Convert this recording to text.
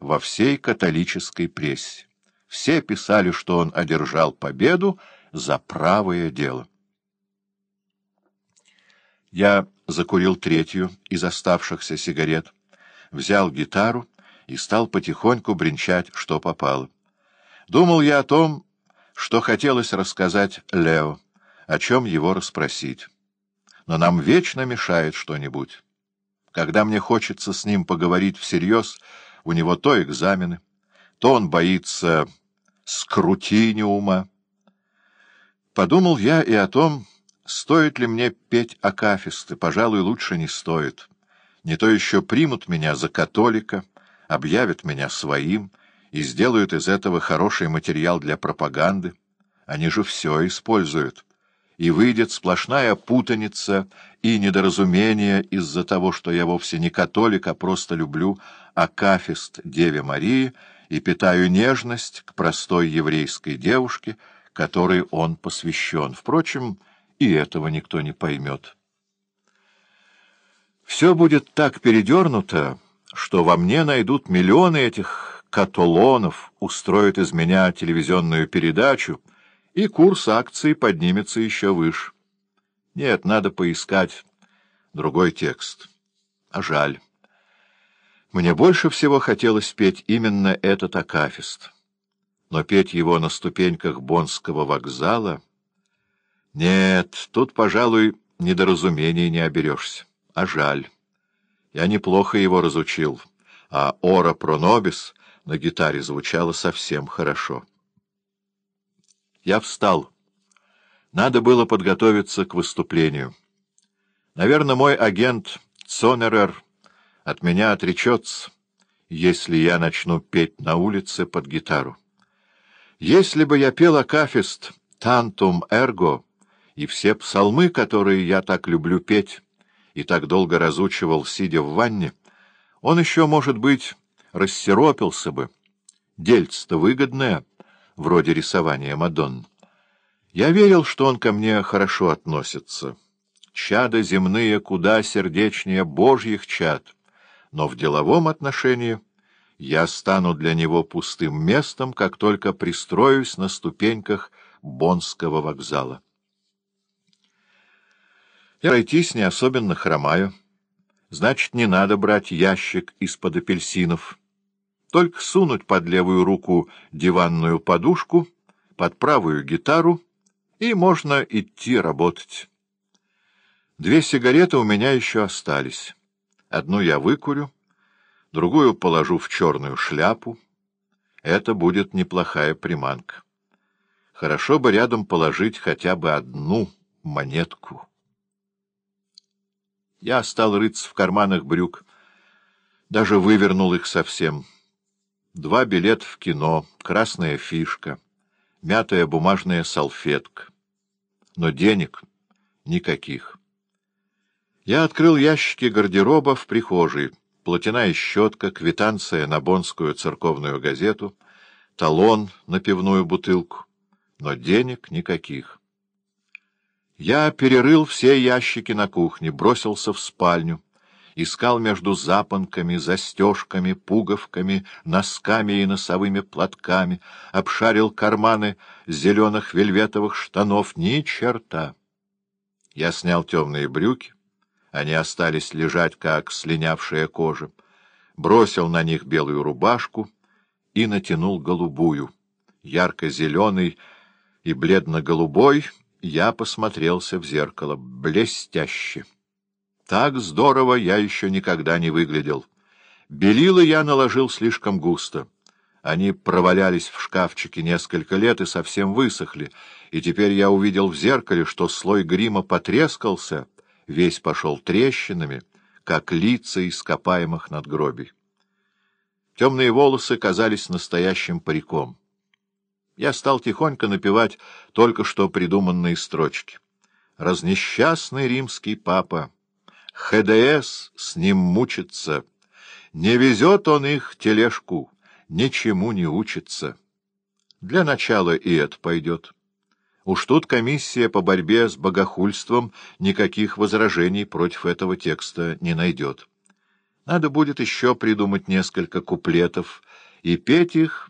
во всей католической прессе. Все писали, что он одержал победу за правое дело. Я закурил третью из оставшихся сигарет, взял гитару и стал потихоньку бренчать, что попало. Думал я о том, что хотелось рассказать Лео, о чем его расспросить. Но нам вечно мешает что-нибудь. Когда мне хочется с ним поговорить всерьез, у него то экзамены, то он боится скрутиниума. Подумал я и о том, стоит ли мне петь акафисты, пожалуй, лучше не стоит. Не то еще примут меня за католика, объявят меня своим и сделают из этого хороший материал для пропаганды. Они же все используют. И выйдет сплошная путаница и недоразумение из-за того, что я вовсе не католик, а просто люблю акафист Деве Марии и питаю нежность к простой еврейской девушке, которой он посвящен. Впрочем, и этого никто не поймет. Все будет так передернуто, что во мне найдут миллионы этих католонов, устроят из меня телевизионную передачу, и курс акций поднимется еще выше. Нет, надо поискать другой текст. А жаль. Мне больше всего хотелось петь именно этот акафист. Но петь его на ступеньках Бонского вокзала... Нет, тут, пожалуй, недоразумений не оберешься. А жаль. Я неплохо его разучил, а «Ора пронобис» на гитаре звучало совсем хорошо. Я встал. Надо было подготовиться к выступлению. Наверное, мой агент Цонерер от меня отречется, если я начну петь на улице под гитару. Если бы я пел акафист «Тантум эрго» и все псалмы, которые я так люблю петь и так долго разучивал, сидя в ванне, он еще, может быть, рассеропился бы. Дельце-то выгодное, вроде рисования Мадонн. Я верил, что он ко мне хорошо относится. Чада земные куда сердечнее божьих чад, но в деловом отношении я стану для него пустым местом, как только пристроюсь на ступеньках Бонского вокзала. Я пройтись не особенно хромаю. Значит, не надо брать ящик из-под апельсинов. Только сунуть под левую руку диванную подушку, под правую гитару — и можно идти работать. Две сигареты у меня еще остались. Одну я выкурю, другую положу в черную шляпу. Это будет неплохая приманка. Хорошо бы рядом положить хотя бы одну монетку. Я стал рыться в карманах брюк, даже вывернул их совсем. Два билета в кино, красная фишка, мятая бумажная салфетка но денег никаких. Я открыл ящики гардероба в прихожей, платяная щетка, квитанция на бонскую церковную газету, талон на пивную бутылку, но денег никаких. Я перерыл все ящики на кухне, бросился в спальню, искал между запонками, застежками, пуговками, носками и носовыми платками, обшарил карманы зеленых вельветовых штанов. Ни черта! Я снял темные брюки, они остались лежать, как слинявшая кожа, бросил на них белую рубашку и натянул голубую. Ярко-зеленый и бледно-голубой я посмотрелся в зеркало. Блестяще! Так здорово я еще никогда не выглядел. Белила я наложил слишком густо. Они провалялись в шкафчике несколько лет и совсем высохли, и теперь я увидел в зеркале, что слой грима потрескался, весь пошел трещинами, как лица ископаемых надгробий. Темные волосы казались настоящим париком. Я стал тихонько напевать только что придуманные строчки. «Разнесчастный римский папа». ХДС с ним мучится. Не везет он их тележку, ничему не учится. Для начала и это пойдет. Уж тут комиссия по борьбе с богохульством никаких возражений против этого текста не найдет. Надо будет еще придумать несколько куплетов и петь их